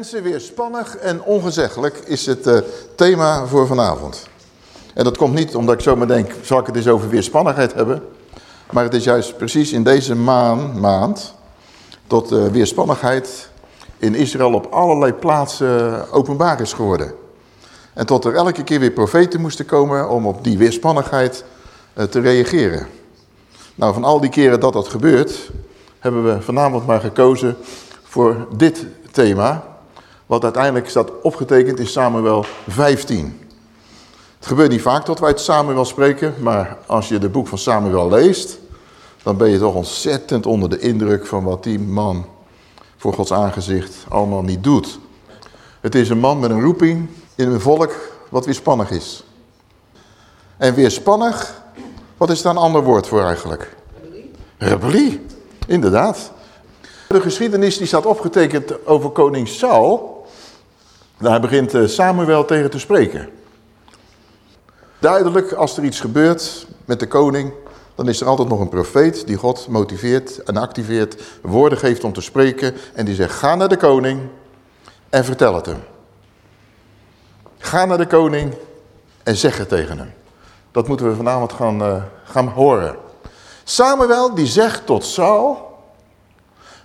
Mensen, weer spannig en ongezeggelijk is het uh, thema voor vanavond. En dat komt niet omdat ik zomaar denk, zal ik het eens over weerspannigheid hebben? Maar het is juist precies in deze maan, maand tot uh, weerspannigheid in Israël op allerlei plaatsen openbaar is geworden. En tot er elke keer weer profeten moesten komen om op die weerspannigheid te reageren. Nou, van al die keren dat dat gebeurt, hebben we vanavond maar gekozen voor dit thema, wat uiteindelijk staat opgetekend in Samuel 15. Het gebeurt niet vaak dat wij uit Samuel spreken, maar als je het boek van Samuel leest, dan ben je toch ontzettend onder de indruk van wat die man voor Gods aangezicht allemaal niet doet. Het is een man met een roeping in een volk wat weerspannig is. En weerspannig, wat is daar een ander woord voor eigenlijk? Rebellie. Rebellie, inderdaad. De geschiedenis die staat opgetekend over koning Saul. Daar begint eh, Samuel tegen te spreken. Duidelijk, als er iets gebeurt met de koning, dan is er altijd nog een profeet die God motiveert en activeert, woorden geeft om te spreken. En die zegt, ga naar de koning en vertel het hem. Ga naar de koning en zeg het tegen hem. Dat moeten we vanavond gaan, uh, gaan horen. Samuel die zegt tot Saul,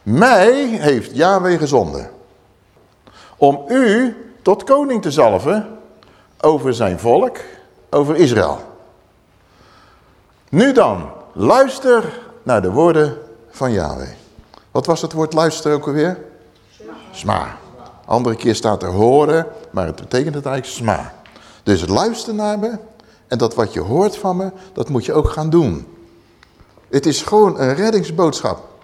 mij heeft Yahweh gezonden om u tot koning te zalven over zijn volk, over Israël. Nu dan, luister naar de woorden van Yahweh. Wat was het woord luisteren ook alweer? Sma. Andere keer staat er horen, maar het betekent het eigenlijk sma. Dus luister naar me en dat wat je hoort van me, dat moet je ook gaan doen. Het is gewoon een reddingsboodschap.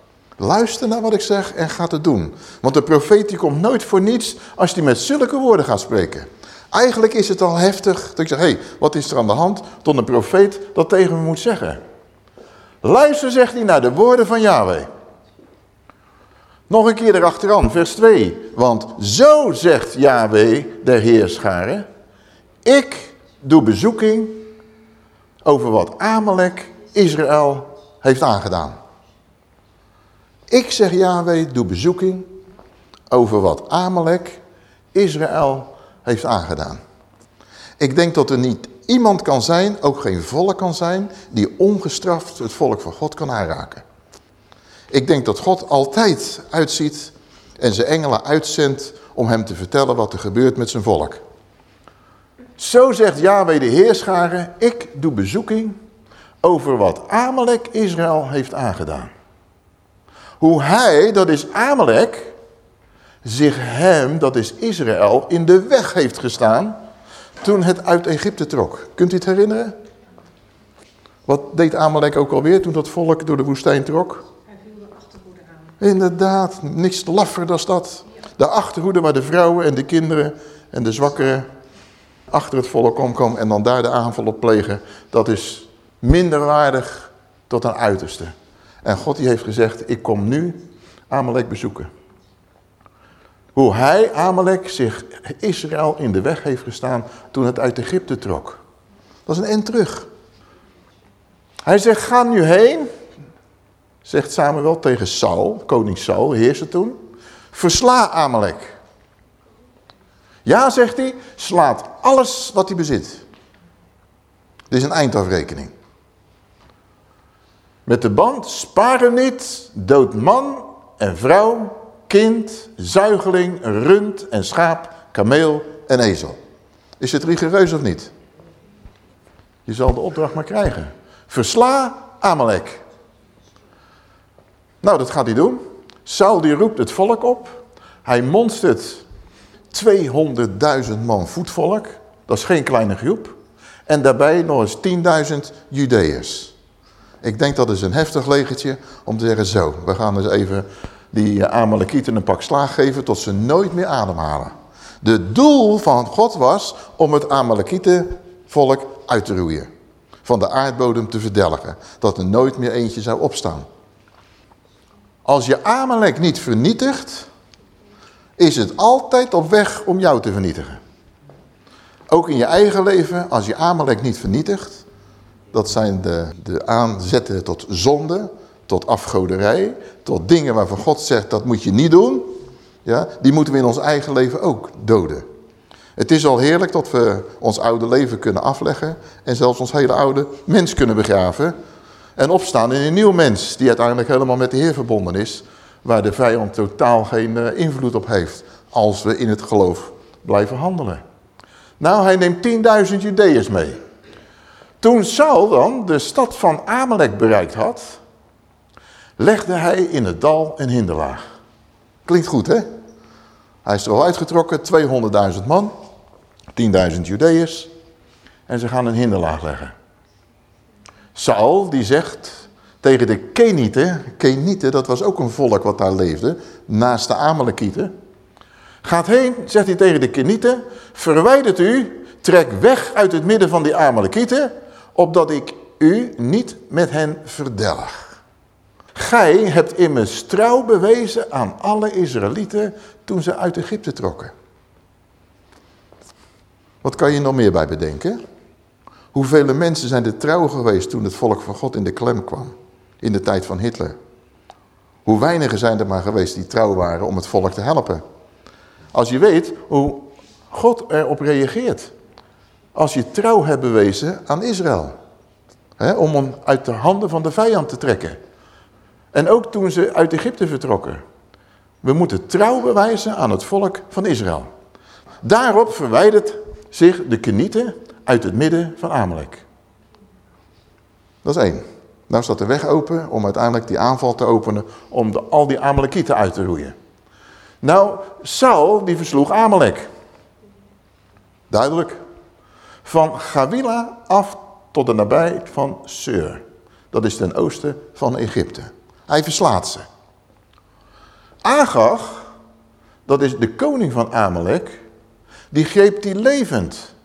Luister naar wat ik zeg en ga het doen. Want de profeet die komt nooit voor niets als hij met zulke woorden gaat spreken. Eigenlijk is het al heftig dat ik zeg, hé, hey, wat is er aan de hand? Tot een profeet dat tegen me moet zeggen. Luister, zegt hij, naar de woorden van Yahweh. Nog een keer erachteraan, vers 2. Want zo zegt Yahweh, de Heerscharen, ik doe bezoeking over wat Amalek Israël heeft aangedaan. Ik zeg Yahweh, doe bezoeking over wat Amalek Israël heeft aangedaan. Ik denk dat er niet iemand kan zijn, ook geen volk kan zijn, die ongestraft het volk van God kan aanraken. Ik denk dat God altijd uitziet en zijn engelen uitzendt om hem te vertellen wat er gebeurt met zijn volk. Zo zegt Yahweh de Heerscharen, ik doe bezoeking over wat Amalek Israël heeft aangedaan. Hoe hij, dat is Amalek, zich hem, dat is Israël, in de weg heeft gestaan toen het uit Egypte trok. Kunt u het herinneren? Wat deed Amalek ook alweer toen dat volk door de woestijn trok? Hij viel de achterhoede aan. Inderdaad, niks laffer dan dat. De achterhoede waar de vrouwen en de kinderen en de zwakkeren achter het volk omkomen en dan daar de aanval op plegen. Dat is minder waardig tot een uiterste. En God heeft gezegd, ik kom nu Amalek bezoeken. Hoe hij, Amalek, zich Israël in de weg heeft gestaan toen het uit Egypte trok. Dat is een end terug. Hij zegt, ga nu heen, zegt Samuel tegen Saul, koning Saul, heerser toen. Versla Amalek. Ja, zegt hij, slaat alles wat hij bezit. Dit is een eindafrekening. Met de band, sparen niet, dood man en vrouw, kind, zuigeling, rund en schaap, kameel en ezel. Is het rigoureus of niet? Je zal de opdracht maar krijgen. Versla Amalek. Nou, dat gaat hij doen. Saul die roept het volk op. Hij monstert 200.000 man voetvolk. Dat is geen kleine groep. En daarbij nog eens 10.000 Judeërs. Ik denk dat is een heftig legertje om te zeggen zo, we gaan eens even die eh, Amalekieten een pak slaag geven tot ze nooit meer ademhalen. De doel van God was om het Amalekietenvolk uit te roeien. Van de aardbodem te verdelgen. Dat er nooit meer eentje zou opstaan. Als je Amalek niet vernietigt, is het altijd op weg om jou te vernietigen. Ook in je eigen leven, als je Amalek niet vernietigt, dat zijn de, de aanzetten tot zonde, tot afgoderij, tot dingen waarvan God zegt dat moet je niet doen. Ja, die moeten we in ons eigen leven ook doden. Het is al heerlijk dat we ons oude leven kunnen afleggen en zelfs ons hele oude mens kunnen begraven. En opstaan in een nieuw mens die uiteindelijk helemaal met de Heer verbonden is. Waar de vijand totaal geen eh, invloed op heeft als we in het geloof blijven handelen. Nou, hij neemt 10.000 Judeërs mee. Toen Saul dan de stad van Amalek bereikt had, legde hij in het dal een hinderlaag. Klinkt goed, hè? Hij is er al uitgetrokken, 200.000 man, 10.000 Judeërs. En ze gaan een hinderlaag leggen. Saul die zegt tegen de Kenieten, Kenieten dat was ook een volk wat daar leefde, naast de Amalekieten. Gaat heen, zegt hij tegen de Kenieten, verwijdert u, trek weg uit het midden van die Amalekieten, opdat ik u niet met hen verdelg. Gij hebt immers trouw bewezen aan alle Israëlieten toen ze uit Egypte trokken. Wat kan je nog meer bij bedenken? Hoeveel mensen zijn er trouw geweest toen het volk van God in de klem kwam? In de tijd van Hitler. Hoe weinigen zijn er maar geweest die trouw waren om het volk te helpen. Als je weet hoe God erop reageert. Als je trouw hebt bewezen aan Israël. Om hem uit de handen van de vijand te trekken. En ook toen ze uit Egypte vertrokken. We moeten trouw bewijzen aan het volk van Israël. Daarop verwijdert zich de Kenieten uit het midden van Amalek. Dat is één. Nou staat de weg open om uiteindelijk die aanval te openen om de, al die Amalekieten uit te roeien. Nou, Saul die versloeg Amalek. Duidelijk. Van Gawila af tot de nabijheid van Seur. Dat is ten oosten van Egypte. Hij verslaat ze. Agag, dat is de koning van Amalek, die greep die levend.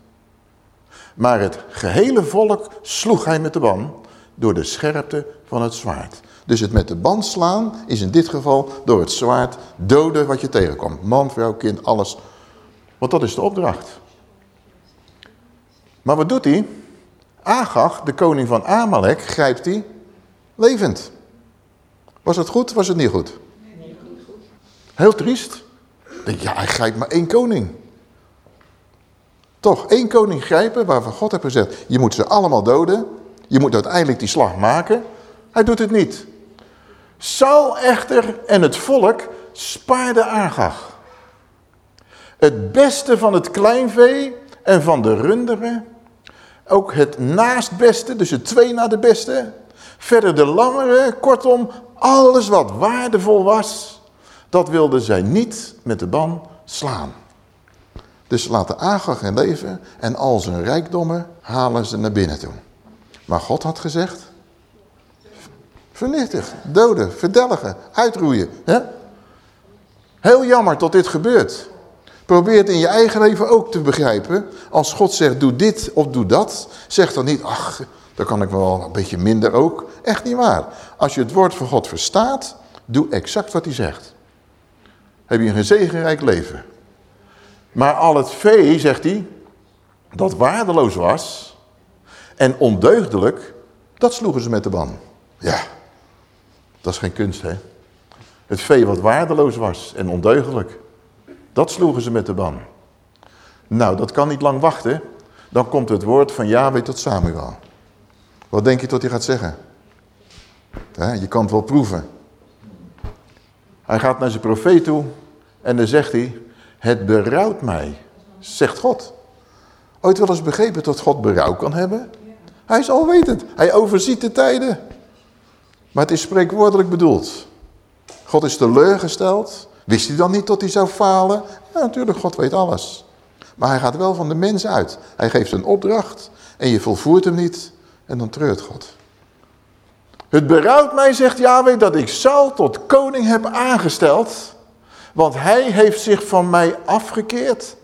Maar het gehele volk sloeg hij met de ban door de scherpte van het zwaard. Dus het met de band slaan is in dit geval door het zwaard doden wat je tegenkomt. Man, vrouw, kind, alles. Want dat is de opdracht. Maar wat doet hij? Agag, de koning van Amalek, grijpt hij levend. Was het goed, was het niet goed? Heel triest. Ja, hij grijpt maar één koning. Toch, één koning grijpen waarvan God heeft gezegd, je moet ze allemaal doden. Je moet uiteindelijk die slag maken. Hij doet het niet. Saul echter en het volk spaarden Agag. Het beste van het kleinvee en van de runderen. Ook het naastbeste, dus het twee na de beste. Verder de langere, kortom, alles wat waardevol was, dat wilden zij niet met de ban slaan. Dus laten Agag leven en al zijn rijkdommen halen ze naar binnen toe. Maar God had gezegd, vernietig, doden, verdelgen, uitroeien. Hè? Heel jammer dat dit gebeurt. Probeer het in je eigen leven ook te begrijpen. Als God zegt, doe dit of doe dat, zeg dan niet, ach, dan kan ik wel een beetje minder ook. Echt niet waar. Als je het woord van God verstaat, doe exact wat hij zegt. Heb je een gezegenrijk leven. Maar al het vee, zegt hij, dat waardeloos was en ondeugdelijk, dat sloegen ze met de ban. Ja, dat is geen kunst, hè? Het vee wat waardeloos was en ondeugdelijk, dat sloegen ze met de ban. Nou, dat kan niet lang wachten. Dan komt het woord van Yahweh tot Samuel. Wat denk je tot hij gaat zeggen? je kan het wel proeven. Hij gaat naar zijn profeet toe en dan zegt hij, het berouwt mij, zegt God. Ooit wel eens begrepen dat God berouw kan hebben? Hij is alwetend, hij overziet de tijden. Maar het is spreekwoordelijk bedoeld. God is teleurgesteld. Wist hij dan niet dat hij zou falen? Ja, natuurlijk, God weet alles. Maar hij gaat wel van de mens uit. Hij geeft een opdracht en je volvoert hem niet. En dan treurt God. Het berouwt mij, zegt Yahweh, dat ik Saul tot koning heb aangesteld. Want hij heeft zich van mij afgekeerd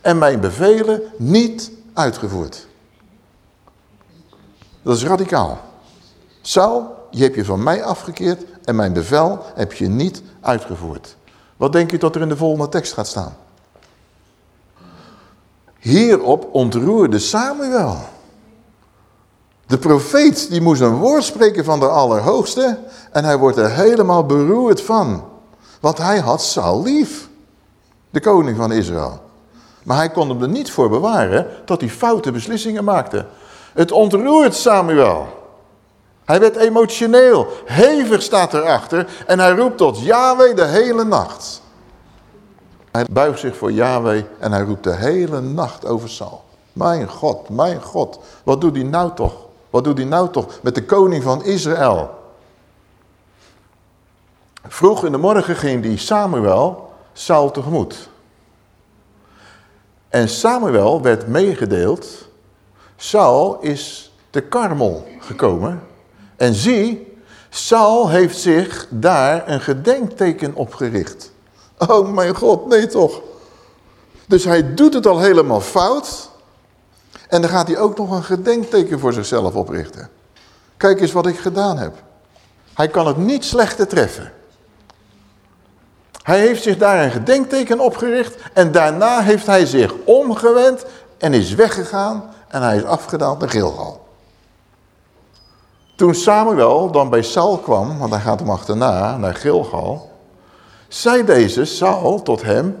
en mijn bevelen niet uitgevoerd. Dat is radicaal. Saul, je hebt je van mij afgekeerd en mijn bevel heb je niet uitgevoerd. Wat denk je dat er in de volgende tekst gaat staan? Hierop ontroerde Samuel. De profeet die moest een woord spreken van de Allerhoogste en hij wordt er helemaal beroerd van. Want hij had Saul lief. De koning van Israël. Maar hij kon hem er niet voor bewaren dat hij foute beslissingen maakte. Het ontroert Samuel. Hij werd emotioneel. Hevig staat erachter. En hij roept tot Yahweh de hele nacht. Hij buigt zich voor Yahweh en hij roept de hele nacht over Saul. Mijn God, mijn God. Wat doet hij nou toch? Wat doet hij nou toch met de koning van Israël? Vroeg in de morgen ging die Samuel Saul tegemoet. En Samuel werd meegedeeld. Saul is te Karmel gekomen. En zie, Saul heeft zich daar een gedenkteken opgericht. Oh mijn God, nee toch. Dus hij doet het al helemaal fout. En dan gaat hij ook nog een gedenkteken voor zichzelf oprichten. Kijk eens wat ik gedaan heb. Hij kan het niet slechter treffen. Hij heeft zich daar een gedenkteken opgericht en daarna heeft hij zich omgewend en is weggegaan en hij is afgedaald naar Gilgal. Toen Samuel dan bij Saul kwam, want hij gaat hem achterna naar Gilgal, zei deze Saul tot hem,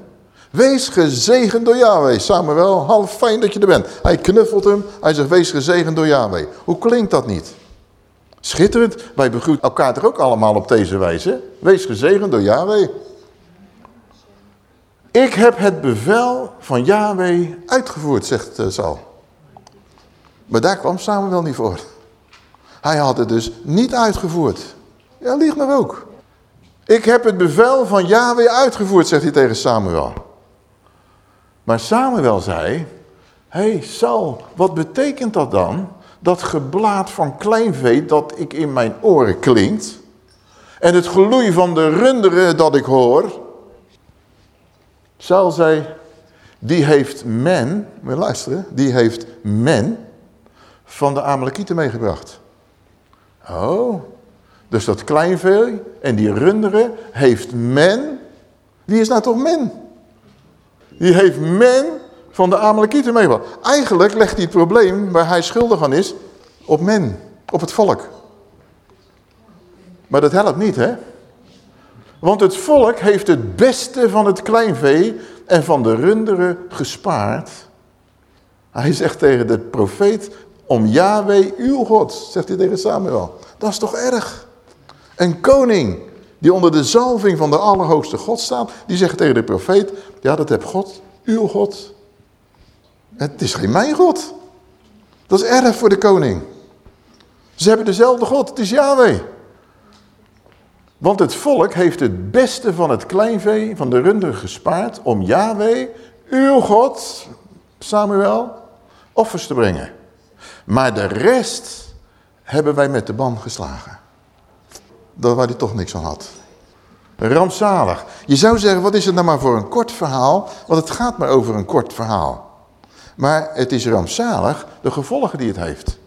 wees gezegend door Yahweh. Samuel, half fijn dat je er bent. Hij knuffelt hem, hij zegt wees gezegend door Yahweh. Hoe klinkt dat niet? Schitterend, wij begroeten elkaar toch ook allemaal op deze wijze. Wees gezegend door Yahweh. Ik heb het bevel van Yahweh uitgevoerd, zegt uh, Saul. Maar daar kwam Samuel niet voor. Hij had het dus niet uitgevoerd. Ja, liegt nog ook. Ik heb het bevel van Yahweh uitgevoerd, zegt hij tegen Samuel. Maar Samuel zei, hé hey Saul, wat betekent dat dan? Dat geblaat van kleinvee dat ik in mijn oren klinkt. En het geloei van de runderen dat ik hoor. Saul zei, die heeft men, moet luisteren, die heeft men van de Amalekieten meegebracht. Oh, dus dat kleinvee en die runderen heeft men, wie is nou toch men? Die heeft men van de Amalekieten meegebracht. Eigenlijk legt hij het probleem waar hij schuldig aan is op men, op het volk. Maar dat helpt niet, hè? Want het volk heeft het beste van het kleinvee en van de runderen gespaard. Hij zegt tegen de profeet, om Yahweh uw God, zegt hij tegen Samuel. Dat is toch erg? Een koning die onder de zalving van de Allerhoogste God staat, die zegt tegen de profeet, ja dat heb God, uw God. Het is geen mijn God. Dat is erg voor de koning. Ze hebben dezelfde God, het is Yahweh. Want het volk heeft het beste van het kleinvee, van de runderen gespaard, om Yahweh, uw God, Samuel, offers te brengen. Maar de rest hebben wij met de ban geslagen. Dat waar hij toch niks aan had. Rampzalig. Je zou zeggen, wat is het nou maar voor een kort verhaal? Want het gaat maar over een kort verhaal. Maar het is rampzalig, de gevolgen die het heeft.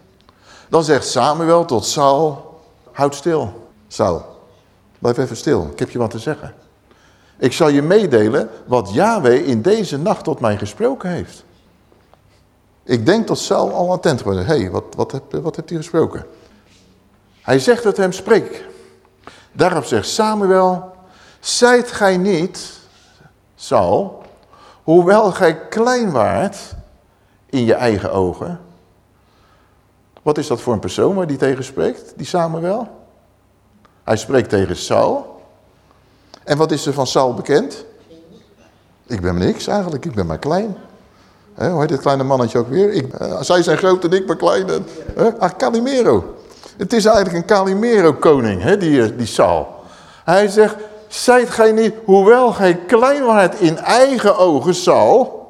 Dan zegt Samuel tot Saul, houd stil, Saul. Blijf even stil, ik heb je wat te zeggen. Ik zal je meedelen wat Yahweh in deze nacht tot mij gesproken heeft. Ik denk dat Saul al attent wordt. Hé, hey, wat, wat, heb, wat hij gesproken? Hij zegt dat hem spreek. Daarop zegt Samuel, zijt gij niet, Saul, hoewel gij klein waart in je eigen ogen. Wat is dat voor een persoon waar die tegen spreekt, die Samuel? Hij spreekt tegen Saul. En wat is er van Saul bekend? Ik ben niks eigenlijk, ik ben maar klein. He, hoe heet dit kleine mannetje ook weer? Uh, zij zijn groot en ik ben klein. En, Ah, Calimero. Het is eigenlijk een Calimero-koning, die, eh, die Saul. Hij zegt, zijt gij niet, hoewel gij klein in eigen ogen, Saul,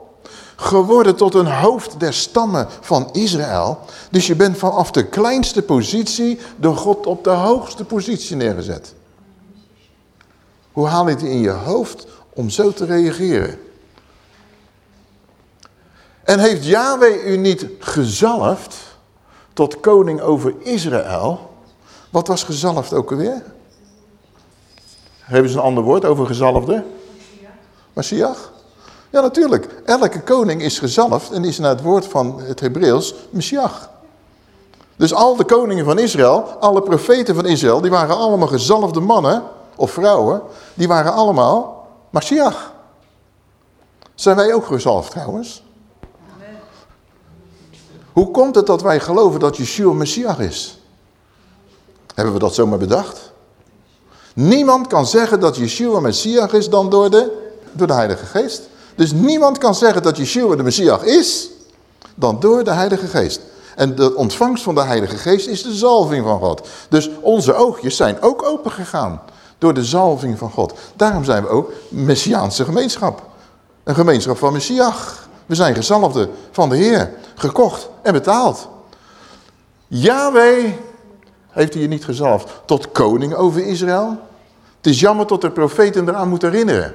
geworden tot een hoofd der stammen van Israël. Dus je bent vanaf de kleinste positie door God op de hoogste positie neergezet. Hoe haal je het in je hoofd om zo te reageren? En heeft Yahweh u niet gezalfd tot koning over Israël? Wat was gezalfd ook alweer? Hebben ze een ander woord over gezalfde? Messias. Ja, natuurlijk. Elke koning is gezalfd en is naar het woord van het Hebreeuws Messias. Dus al de koningen van Israël, alle profeten van Israël, die waren allemaal gezalfde mannen of vrouwen. Die waren allemaal Messias. Zijn wij ook gezalfd trouwens? Hoe komt het dat wij geloven dat Yeshua Messias is? Hebben we dat zomaar bedacht? Niemand kan zeggen dat Yeshua Messias is dan door de, door de Heilige Geest. Dus niemand kan zeggen dat Yeshua de Messias is dan door de Heilige Geest. En de ontvangst van de Heilige Geest is de zalving van God. Dus onze oogjes zijn ook open gegaan door de zalving van God. Daarom zijn we ook Messiaanse gemeenschap. Een gemeenschap van Messias. We zijn gezalfden van de Heer, gekocht en betaald. Yahweh heeft hij je niet gezalfd tot koning over Israël. Het is jammer dat de profeten eraan moeten herinneren.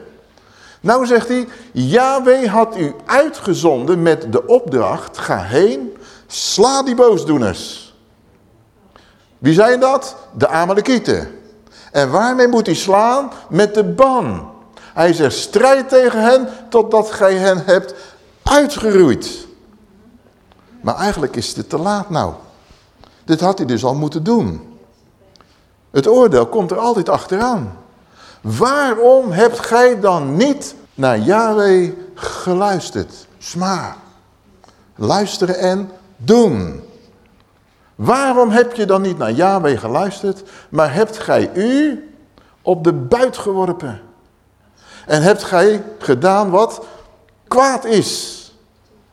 Nou zegt hij, Yahweh had u uitgezonden met de opdracht, ga heen, sla die boosdoeners. Wie zijn dat? De Amalekieten. En waarmee moet hij slaan? Met de ban. Hij zegt, strijd tegen hen totdat gij hen hebt uitgeroeid. Maar eigenlijk is het te laat nou. Dit had hij dus al moeten doen. Het oordeel komt er altijd achteraan. Waarom hebt gij dan niet naar Yahweh geluisterd? Sma. Luisteren en doen. Waarom heb je dan niet naar Yahweh geluisterd, maar hebt gij u op de buit geworpen? En hebt gij gedaan wat kwaad is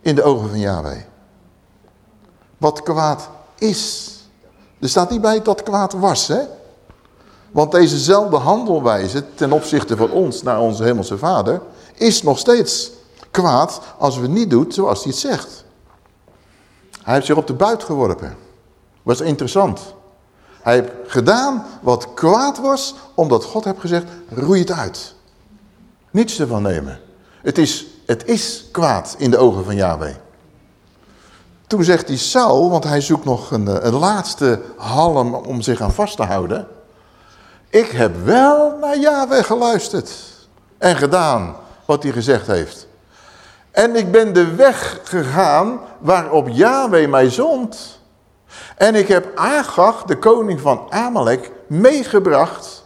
in de ogen van Yahweh? Wat kwaad is. Er staat niet bij dat kwaad was, hè? Want dezezelfde handelwijze ten opzichte van ons naar onze hemelse vader is nog steeds kwaad als we niet doen zoals hij het zegt. Hij heeft zich op de buit geworpen. Was interessant. Hij heeft gedaan wat kwaad was omdat God heeft gezegd roei het uit. Niets ervan nemen. Het is, het is kwaad in de ogen van Yahweh. Toen zegt hij Saul, want hij zoekt nog een, een laatste halm om zich aan vast te houden. Ik heb wel naar Yahweh geluisterd en gedaan wat hij gezegd heeft. En ik ben de weg gegaan waarop Yahweh mij zond. En ik heb Agag, de koning van Amalek, meegebracht.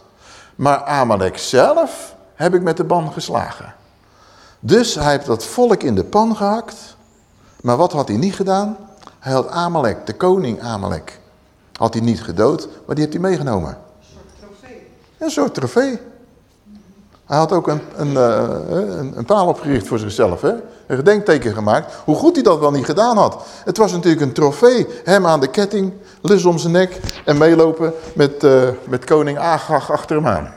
Maar Amalek zelf heb ik met de ban geslagen. Dus hij heeft dat volk in de pan gehakt. Maar wat had hij niet gedaan? Hij had Amalek, de koning Amalek, had hij niet gedood, maar die heeft hij meegenomen. Een soort trofee. Hij had ook een, een, eh, een, een paal opgericht voor zichzelf. Hè? Een gedenkteken gemaakt. Hoe goed hij dat wel niet gedaan had. Het was natuurlijk een trofee. Hem aan de ketting, lus om zijn nek en meelopen met, uh, met koning Agag achter hem aan.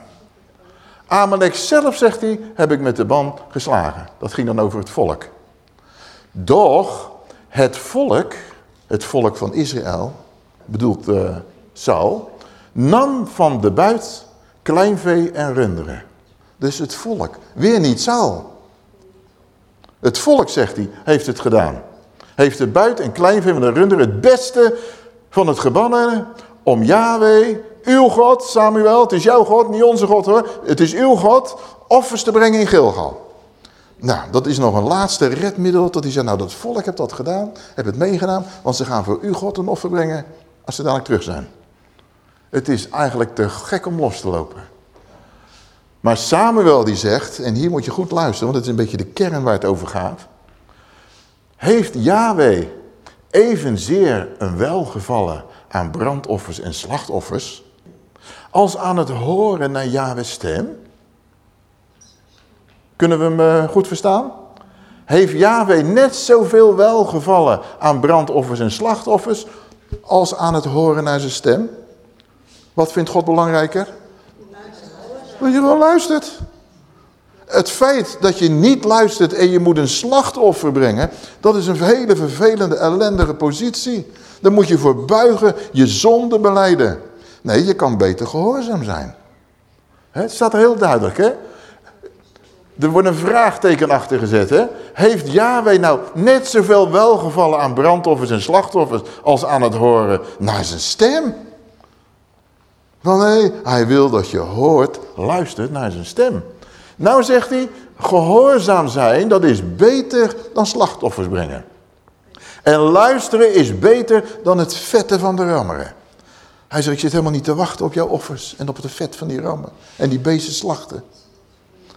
Amalek zelf, zegt hij, heb ik met de ban geslagen. Dat ging dan over het volk. Doch het volk, het volk van Israël, bedoelt uh, Saul, nam van de buit kleinvee en runderen. Dus het volk, weer niet Saul. Het volk, zegt hij, heeft het gedaan. Heeft de buit en kleinvee van de runderen het beste van het gebannen om Yahweh, uw God, Samuel, het is jouw God, niet onze God hoor. Het is uw God, offers te brengen in Gilgal. Nou, dat is nog een laatste redmiddel. Dat hij zegt, nou dat volk heeft dat gedaan, heb het meegedaan. Want ze gaan voor uw God een offer brengen als ze dadelijk terug zijn. Het is eigenlijk te gek om los te lopen. Maar Samuel die zegt, en hier moet je goed luisteren, want het is een beetje de kern waar het over gaat. Heeft Yahweh evenzeer een welgevallen aan brandoffers en slachtoffers, als aan het horen naar Yahweh's stem? Kunnen we hem eh, goed verstaan? Heeft Yahweh net zoveel welgevallen aan brandoffers en slachtoffers, als aan het horen naar zijn stem? Wat vindt God belangrijker? Dat je wel luistert. Het feit dat je niet luistert en je moet een slachtoffer brengen, dat is een hele vervelende, ellendige positie. Dan moet je voor buigen, je zonde beleiden. Nee, je kan beter gehoorzaam zijn. Het staat er heel duidelijk, hè? Er wordt een vraagteken achter gezet, hè? Heeft Yahweh nou net zoveel welgevallen aan brandoffers en slachtoffers als aan het horen naar zijn stem? Wel nee, hij wil dat je hoort, luistert naar zijn stem. Nou zegt hij, gehoorzaam zijn, dat is beter dan slachtoffers brengen. En luisteren is beter dan het vetten van de rammeren. Hij zegt, ik zit helemaal niet te wachten op jouw offers en op het vet van die rammen. En die beesten slachten.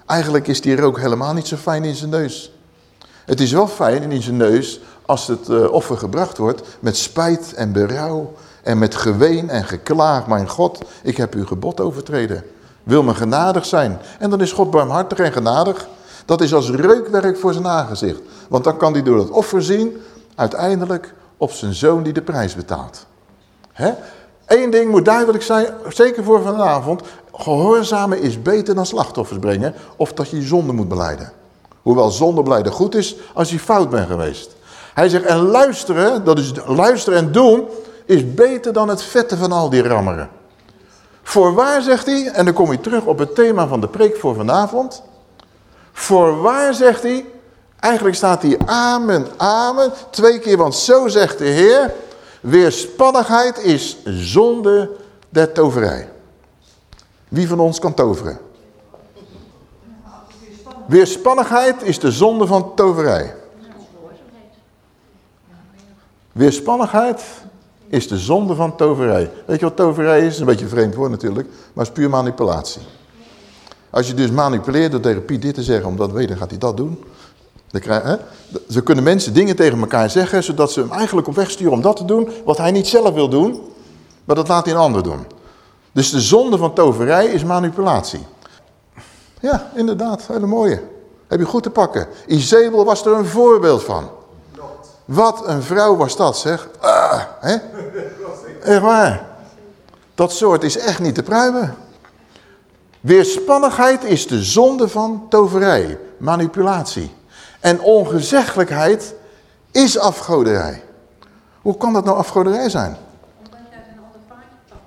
Eigenlijk is die rook helemaal niet zo fijn in zijn neus. Het is wel fijn in zijn neus als het uh, offer gebracht wordt met spijt en berouw en met geween en geklaag. Mijn God, ik heb uw gebod overtreden. Wil me genadig zijn. En dan is God barmhartig en genadig. Dat is als reukwerk voor zijn aangezicht. Want dan kan hij door het offer zien, uiteindelijk op zijn zoon die de prijs betaalt. Hè? Eén ding moet duidelijk zijn, zeker voor vanavond. Gehoorzamen is beter dan slachtoffers brengen of dat je zonde moet beleiden. Hoewel zonde blijden goed is als je fout bent geweest. Hij zegt, en luisteren, dat is luisteren en doen, is beter dan het vetten van al die rammeren. Voorwaar, zegt hij, en dan kom je terug op het thema van de preek voor vanavond. Voorwaar, zegt hij, eigenlijk staat hier amen, amen, twee keer, want zo zegt de Heer, weerspannigheid is zonde der toverij. Wie van ons kan toveren? Weerspannigheid is de zonde van toverij. Weerspannigheid is de zonde van toverij. Weet je wat toverij is? Een beetje vreemd woord natuurlijk, maar het is puur manipulatie. Als je dus manipuleert door Piet dit te zeggen, omdat weet, dan gaat hij dat doen. Ze kunnen mensen dingen tegen elkaar zeggen, zodat ze hem eigenlijk op weg sturen om dat te doen, wat hij niet zelf wil doen, maar dat laat hij een ander doen. Dus de zonde van toverij is manipulatie. Ja, inderdaad, hele mooie. Heb je goed te pakken. Izebel was er een voorbeeld van. Wat een vrouw was dat, zeg. Ah, hè? Echt waar. Dat soort is echt niet te pruimen. Weerspannigheid is de zonde van toverij, manipulatie. En ongezeggelijkheid is afgoderij. Hoe kan dat nou afgoderij zijn?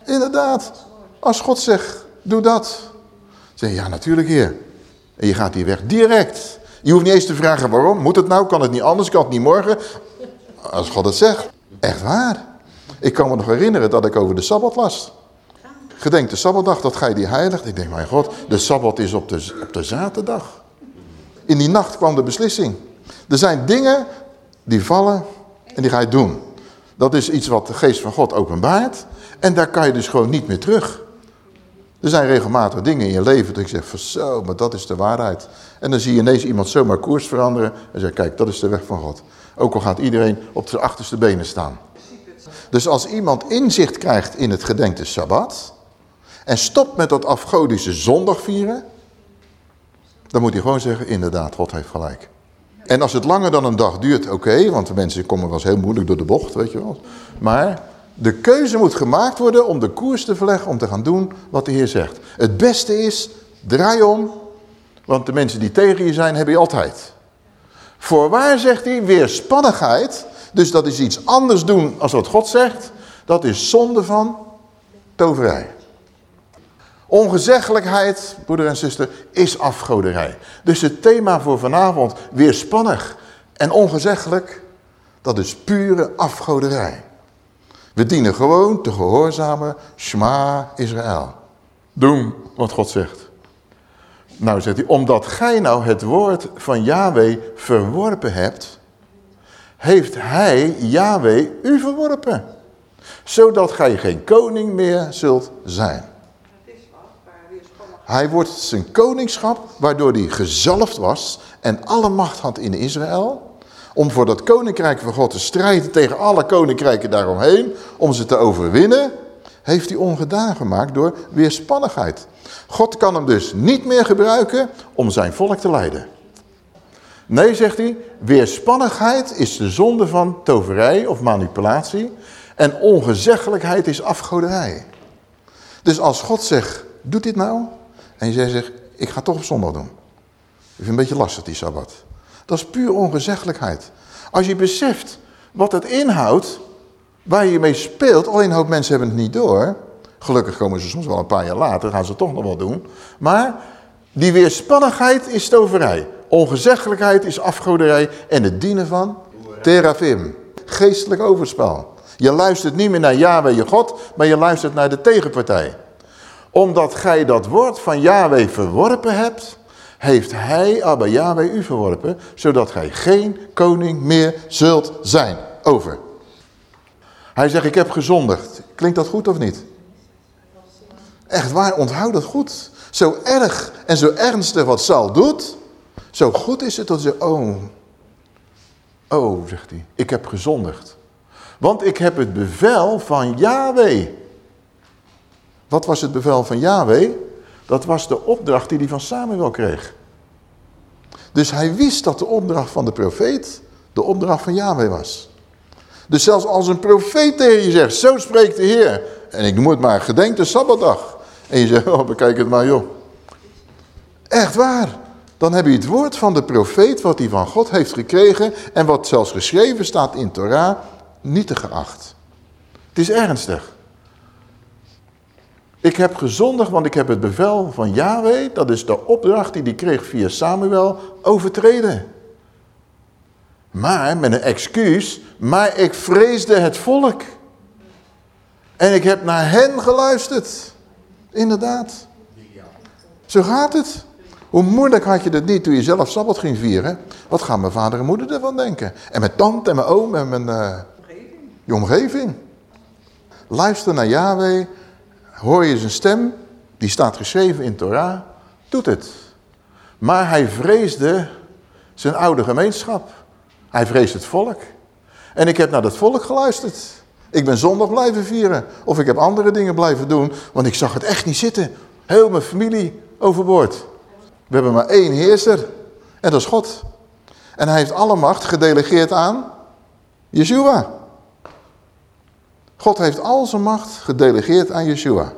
Inderdaad. Als God zegt, doe dat. Zeg je, ja natuurlijk heer. En je gaat hier weg direct. Je hoeft niet eens te vragen waarom. Moet het nou? Kan het niet anders? Kan het niet morgen? Als God het zegt. Echt waar. Ik kan me nog herinneren dat ik over de Sabbat las. Gedenk de Sabbatdag, dat ga je die heiligt. Ik denk, mijn God, de Sabbat is op de, op de zaterdag. In die nacht kwam de beslissing. Er zijn dingen die vallen en die ga je doen. Dat is iets wat de geest van God openbaart. En daar kan je dus gewoon niet meer terug. Er zijn regelmatig dingen in je leven dat ik zeg van zo, maar dat is de waarheid. En dan zie je ineens iemand zomaar koers veranderen en zeg kijk, dat is de weg van God. Ook al gaat iedereen op zijn achterste benen staan. Dus als iemand inzicht krijgt in het gedenkte Sabbat en stopt met dat afgodische zondag vieren, dan moet hij gewoon zeggen, inderdaad, God heeft gelijk. En als het langer dan een dag duurt, oké, want de mensen komen wel eens heel moeilijk door de bocht, weet je wel. Maar de keuze moet gemaakt worden om de koers te verleggen, om te gaan doen wat de Heer zegt. Het beste is, draai om, want de mensen die tegen je zijn, hebben je altijd. Voorwaar, zegt hij, weerspannigheid, dus dat is iets anders doen als wat God zegt, dat is zonde van toverij. Ongezeggelijkheid, broeder en zuster, is afgoderij. Dus het thema voor vanavond, weerspannig en ongezeggelijk, dat is pure afgoderij. We dienen gewoon te gehoorzamen, Shema Israël. Doen wat God zegt. Nou zegt hij, omdat gij nou het woord van Yahweh verworpen hebt, heeft hij, Yahweh, u verworpen. Zodat gij geen koning meer zult zijn. Hij wordt zijn koningschap, waardoor hij gezalfd was en alle macht had in Israël om voor dat koninkrijk van God te strijden tegen alle koninkrijken daaromheen, om ze te overwinnen, heeft hij ongedaan gemaakt door weerspannigheid. God kan hem dus niet meer gebruiken om zijn volk te leiden. Nee, zegt hij, weerspannigheid is de zonde van toverij of manipulatie en ongezeggelijkheid is afgoderij. Dus als God zegt, doe dit nou, en jij zegt, ik ga toch op zondag doen. Ik vind een beetje lastig die Sabbat. Dat is puur ongezeggelijkheid. Als je beseft wat het inhoudt, waar je mee speelt, alleen een hoop mensen hebben het niet door. Gelukkig komen ze soms wel een paar jaar later, gaan ze toch nog wel doen. Maar die weerspannigheid is toverij. Ongezeggelijkheid is afgoderij en het dienen van terafim. Geestelijk overspel. Je luistert niet meer naar Yahweh je God, maar je luistert naar de tegenpartij. Omdat gij dat woord van Yahweh verworpen hebt, heeft hij, Abba Yahweh, u verworpen, zodat gij geen koning meer zult zijn. Over. Hij zegt, ik heb gezondigd. Klinkt dat goed of niet? Echt waar, onthoud dat goed. Zo erg en zo ernstig wat Saul doet, zo goed is het dat ze, oh, Oh, zegt hij, ik heb gezondigd. Want ik heb het bevel van Yahweh. Wat was het bevel van Yahweh? Dat was de opdracht die hij van Samuel kreeg. Dus hij wist dat de opdracht van de profeet de opdracht van Yahweh was. Dus zelfs als een profeet tegen je zegt, zo spreekt de Heer. En ik noem het maar, gedenk de Sabbatdag. En je zegt, oh, bekijk het maar joh. Echt waar. Dan heb je het woord van de profeet, wat hij van God heeft gekregen. En wat zelfs geschreven staat in Torah, niet te geacht. Het is ernstig. Ik heb gezondigd, want ik heb het bevel van Yahweh, dat is de opdracht die hij kreeg via Samuel, overtreden. Maar, met een excuus, maar ik vreesde het volk. En ik heb naar hen geluisterd. Inderdaad. Zo gaat het. Hoe moeilijk had je het niet toen je zelf Sabbat ging vieren? Wat gaan mijn vader en moeder ervan denken? En mijn tante en mijn oom en mijn uh, je omgeving. Luister naar Yahweh. Hoor je zijn stem. Die staat geschreven in Torah. Doet het. Maar hij vreesde zijn oude gemeenschap. Hij vreest het volk. En ik heb naar dat volk geluisterd. Ik ben zondag blijven vieren. Of ik heb andere dingen blijven doen. Want ik zag het echt niet zitten. Heel mijn familie overboord. We hebben maar één heerser. En dat is God. En hij heeft alle macht gedelegeerd aan Yeshua. God heeft al zijn macht gedelegeerd aan Yeshua.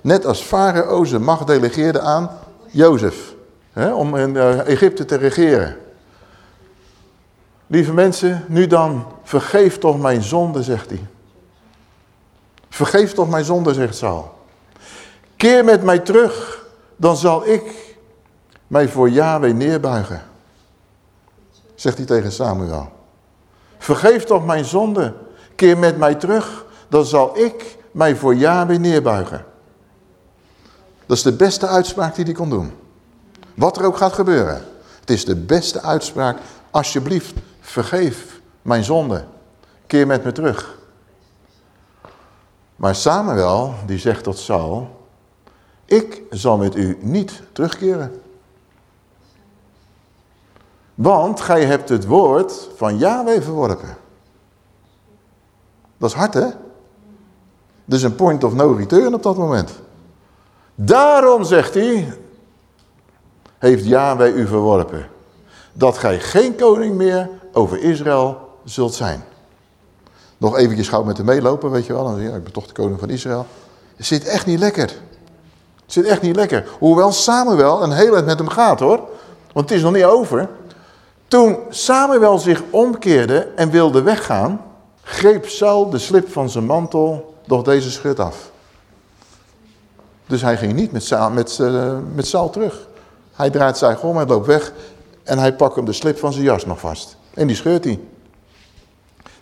Net als Farao zijn macht delegeerde aan Jozef. Hè, om in eh, Egypte te regeren. Lieve mensen, nu dan, vergeef toch mijn zonde, zegt hij. Vergeef toch mijn zonde, zegt Saul. Keer met mij terug, dan zal ik mij voor Yahweh neerbuigen. Zegt hij tegen Samuel. Vergeef toch mijn zonde, keer met mij terug, dan zal ik mij voor Yahweh neerbuigen. Dat is de beste uitspraak die hij kon doen. Wat er ook gaat gebeuren. Het is de beste uitspraak, alsjeblieft, vergeef mijn zonde, keer met me terug. Maar Samuel, die zegt tot Saul, ik zal met u niet terugkeren. Want gij hebt het woord van Yahweh verworpen. Dat is hard, hè? Dus een point of no return op dat moment. Daarom, zegt hij, heeft Yahweh u verworpen. Dat gij geen koning meer over Israël zult zijn. Nog eventjes gauw met hem meelopen, weet je wel. Dan, ja, ik ben toch de koning van Israël. Het zit echt niet lekker. Het zit echt niet lekker. Hoewel Samuel een heel eind met hem gaat hoor. Want het is nog niet over. Toen Samuel zich omkeerde en wilde weggaan, greep Saul de slip van zijn mantel door deze schut af. Dus hij ging niet met Saul, met, uh, met terug. Hij draait zich om, hij loopt weg en hij pakt hem de slip van zijn jas nog vast. En die scheurt hij.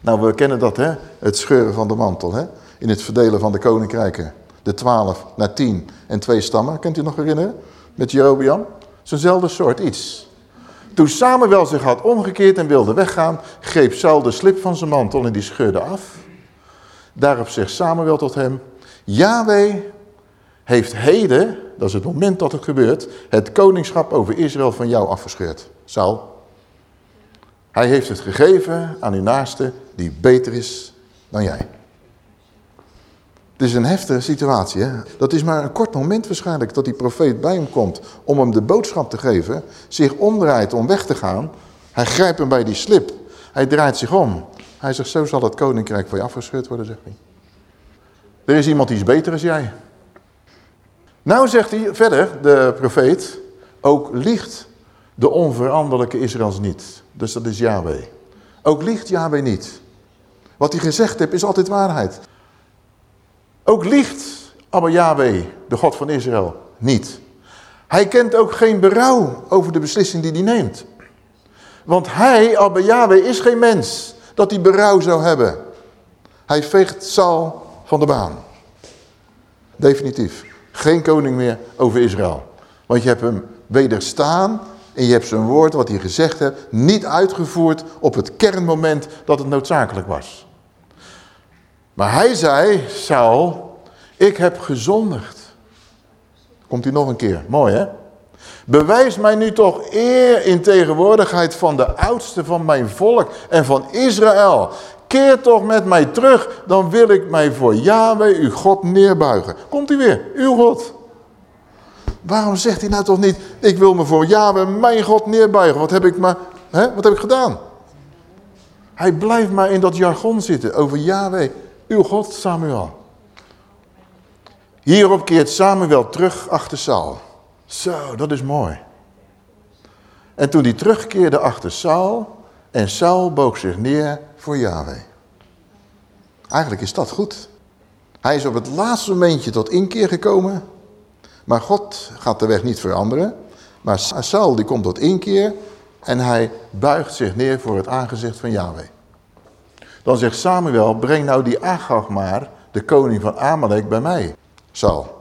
Nou, we kennen dat, hè? Het scheuren van de mantel, hè? In het verdelen van de koninkrijken. De twaalf naar tien en twee stammen. Kent u nog herinneren? Met Jerobeam. Zo'nzelfde soort iets. Toen Samuel zich had omgekeerd en wilde weggaan, greep Saul de slip van zijn mantel en die scheurde af. Daarop zegt Samuel tot hem, Yahweh heeft heden, dat is het moment dat het gebeurt, het koningschap over Israël van jou afgescheurd. Saul, hij heeft het gegeven aan uw naaste die beter is dan jij. Het is een heftige situatie. Hè? Dat is maar een kort moment waarschijnlijk dat die profeet bij hem komt om hem de boodschap te geven. Zich omdraait om weg te gaan. Hij grijpt hem bij die slip. Hij draait zich om. Hij zegt, zo zal het koninkrijk voor je afgescheurd worden, zegt hij. Er is iemand die is beter als jij. Nou zegt hij verder, de profeet, ook liegt de onveranderlijke Israëls niet. Dus dat is Yahweh. Ook liegt Yahweh niet. Wat hij gezegd heeft is altijd waarheid. Ook liegt Abba Yahweh, de God van Israël, niet. Hij kent ook geen berouw over de beslissing die hij neemt. Want hij, Abba Yahweh, is geen mens dat hij berouw zou hebben. Hij veegt Saul van de baan. Definitief. Geen koning meer over Israël. Want je hebt hem wederstaan en je hebt zijn woord, wat hij gezegd heeft, niet uitgevoerd op het kernmoment dat het noodzakelijk was. Maar hij zei, Saul, ik heb gezondigd. Komt hij nog een keer. Mooi hè? Bewijs mij nu toch eer in tegenwoordigheid van de oudste van mijn volk en van Israël. Keer toch met mij terug, dan wil ik mij voor Yahweh, uw God, neerbuigen. Komt hij weer, uw God. Waarom zegt hij nou toch niet, ik wil me voor Yahweh, mijn God, neerbuigen. Wat heb ik, maar, hè, wat heb ik gedaan? Hij blijft maar in dat jargon zitten over Yahweh, uw God, Samuel. Hierop keert Samuel terug achter Saul. Zo, dat is mooi. En toen hij terugkeerde achter Saul, en Saul boog zich neer voor Yahweh. Eigenlijk is dat goed. Hij is op het laatste momentje tot inkeer gekomen, maar God gaat de weg niet veranderen. Maar Saul die komt tot inkeer en hij buigt zich neer voor het aangezicht van Yahweh. Dan zegt Samuel, breng nou die Agag maar, de koning van Amalek, bij mij. Saul.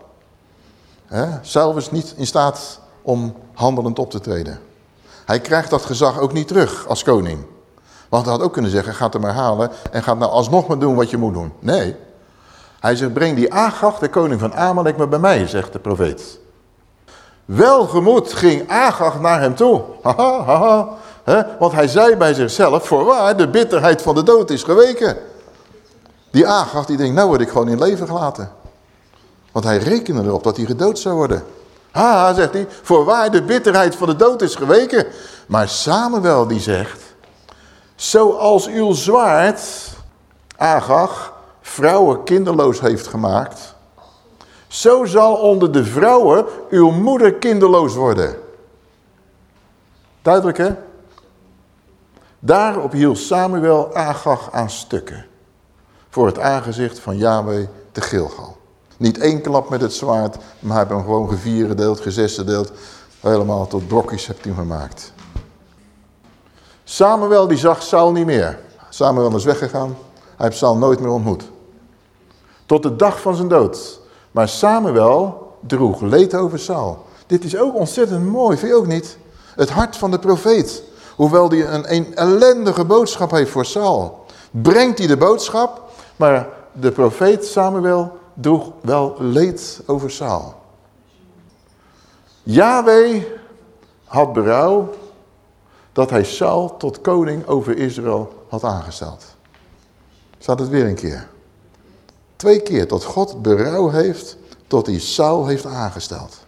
Saul is niet in staat om handelend op te treden. Hij krijgt dat gezag ook niet terug als koning. Want hij had ook kunnen zeggen, ga het maar halen en ga nou alsnog maar doen wat je moet doen. Nee. Hij zegt, breng die Agag, de koning van Amalek, maar bij mij, zegt de profeet. Welgemoed ging Agag naar hem toe. Want hij zei bij zichzelf, voorwaar, de bitterheid van de dood is geweken. Die Agag, die denkt, nou word ik gewoon in leven gelaten. Want hij rekende erop dat hij gedood zou worden. Ha, zegt hij, voorwaar de bitterheid van de dood is geweken. Maar Samuel die zegt, zoals uw zwaard, Agag, vrouwen kinderloos heeft gemaakt, zo zal onder de vrouwen uw moeder kinderloos worden. Duidelijk hè? Daarop hield Samuel Agag aan stukken. Voor het aangezicht van Yahweh te Gilgal. Niet één klap met het zwaard, maar hij heeft hem gewoon gevierendeeld, gezessendeeld. Helemaal tot brokjes hebt hij gemaakt. Samuel die zag Saul niet meer. Samuel is weggegaan. Hij heeft Saul nooit meer ontmoet. Tot de dag van zijn dood. Maar Samuel droeg leed over Saul. Dit is ook ontzettend mooi, vind je ook niet? Het hart van de profeet. Hoewel hij een, een ellendige boodschap heeft voor Saul. Brengt hij de boodschap, maar de profeet Samuel droeg wel leed over Saul. Yahweh had berouw dat hij Saul tot koning over Israël had aangesteld. Staat het weer een keer. Twee keer dat God berouw heeft tot hij Saul heeft aangesteld.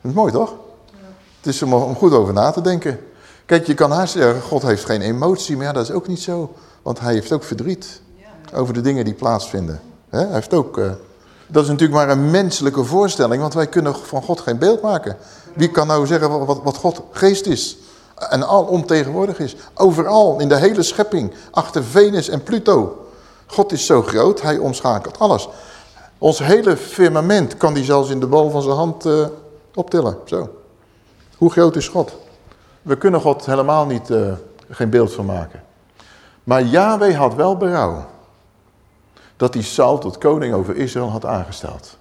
Dat is mooi toch? Het is om goed over na te denken. Kijk, je kan haast zeggen, God heeft geen emotie, maar ja, dat is ook niet zo. Want hij heeft ook verdriet over de dingen die plaatsvinden. Hij heeft ook... Uh, dat is natuurlijk maar een menselijke voorstelling, want wij kunnen van God geen beeld maken. Wie kan nou zeggen wat, wat God geest is? En al ontegenwoordig is. Overal, in de hele schepping, achter Venus en Pluto. God is zo groot, hij omschakelt alles. Ons hele firmament kan hij zelfs in de bal van zijn hand uh, optillen. Zo. Hoe groot is God? We kunnen God helemaal niet, uh, geen beeld van maken. Maar Yahweh had wel berouw dat hij Saul tot koning over Israël had aangesteld.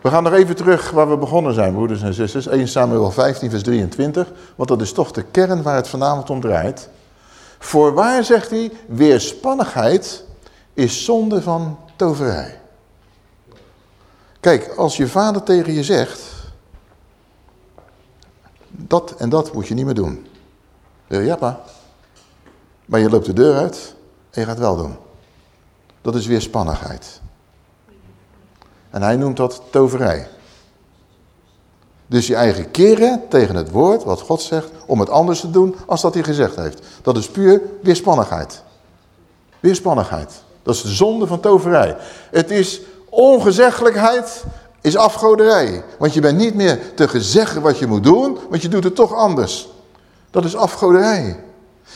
We gaan nog even terug waar we begonnen zijn, broeders en zusters. 1 Samuel 15, vers 23. Want dat is toch de kern waar het vanavond om draait. Voorwaar, zegt hij, weerspannigheid is zonde van toverij. Kijk, als je vader tegen je zegt... Dat en dat moet je niet meer doen. Ja, pa. Maar je loopt de deur uit en je gaat wel doen. Dat is weerspannigheid. En hij noemt dat toverij. Dus je eigen keren tegen het woord, wat God zegt, om het anders te doen als dat hij gezegd heeft. Dat is puur weerspannigheid. Weerspannigheid. Dat is de zonde van toverij. Het is ongezeggelijkheid, is afgoderij. Want je bent niet meer te gezeggen wat je moet doen, want je doet het toch anders. Dat is afgoderij.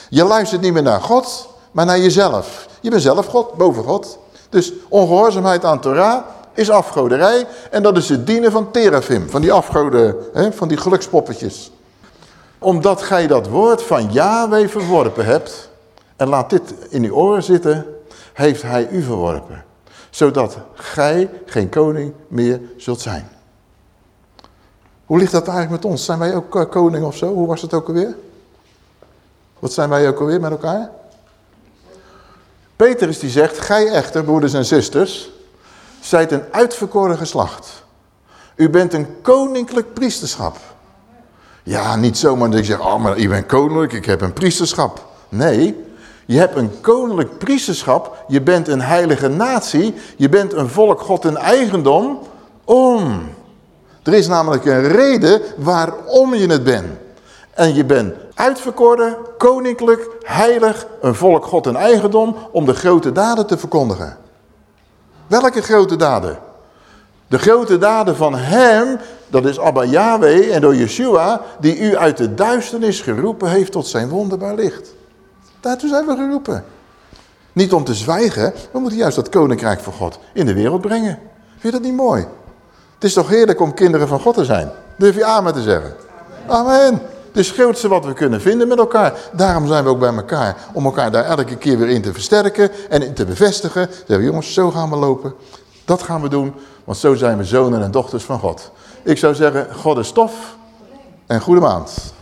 Je luistert niet meer naar God, maar naar jezelf. Je bent zelf God, boven God. Dus ongehoorzaamheid aan Torah is afgoderij. En dat is het dienen van terafim, van die afgoden, hè, van die gelukspoppetjes. Omdat gij dat woord van Yahweh verworpen hebt, en laat dit in uw oren zitten, heeft hij u verworpen. Zodat gij geen koning meer zult zijn. Hoe ligt dat eigenlijk met ons? Zijn wij ook eh, koning of zo? Hoe was het ook alweer? Wat zijn wij ook alweer met elkaar? Petrus die zegt, gij echter, broeders en zusters, zijt een uitverkoren geslacht. U bent een koninklijk priesterschap. Ja, niet zomaar dat ik zeg, oh, maar ik ben koninklijk, ik heb een priesterschap. Nee, je hebt een koninklijk priesterschap, je bent een heilige natie, je bent een volk God en eigendom, om. Er is namelijk een reden waarom je het bent. En je bent uitverkoren, koninklijk, heilig, een volk God en eigendom, om de grote daden te verkondigen. Welke grote daden? De grote daden van hem, dat is Abba Yahweh en door Yeshua, die u uit de duisternis geroepen heeft tot zijn wonderbaar licht. Daartoe zijn we geroepen. Niet om te zwijgen, we moeten juist dat koninkrijk van God in de wereld brengen. Vind je dat niet mooi? Het is toch heerlijk om kinderen van God te zijn? Durf je amen te zeggen? Amen. Is het grootste wat we kunnen vinden met elkaar. Daarom zijn we ook bij elkaar. Om elkaar daar elke keer weer in te versterken en in te bevestigen. Zeggen we, jongens, zo gaan we lopen. Dat gaan we doen, want zo zijn we zonen en dochters van God. Ik zou zeggen, God is tof en goede maand.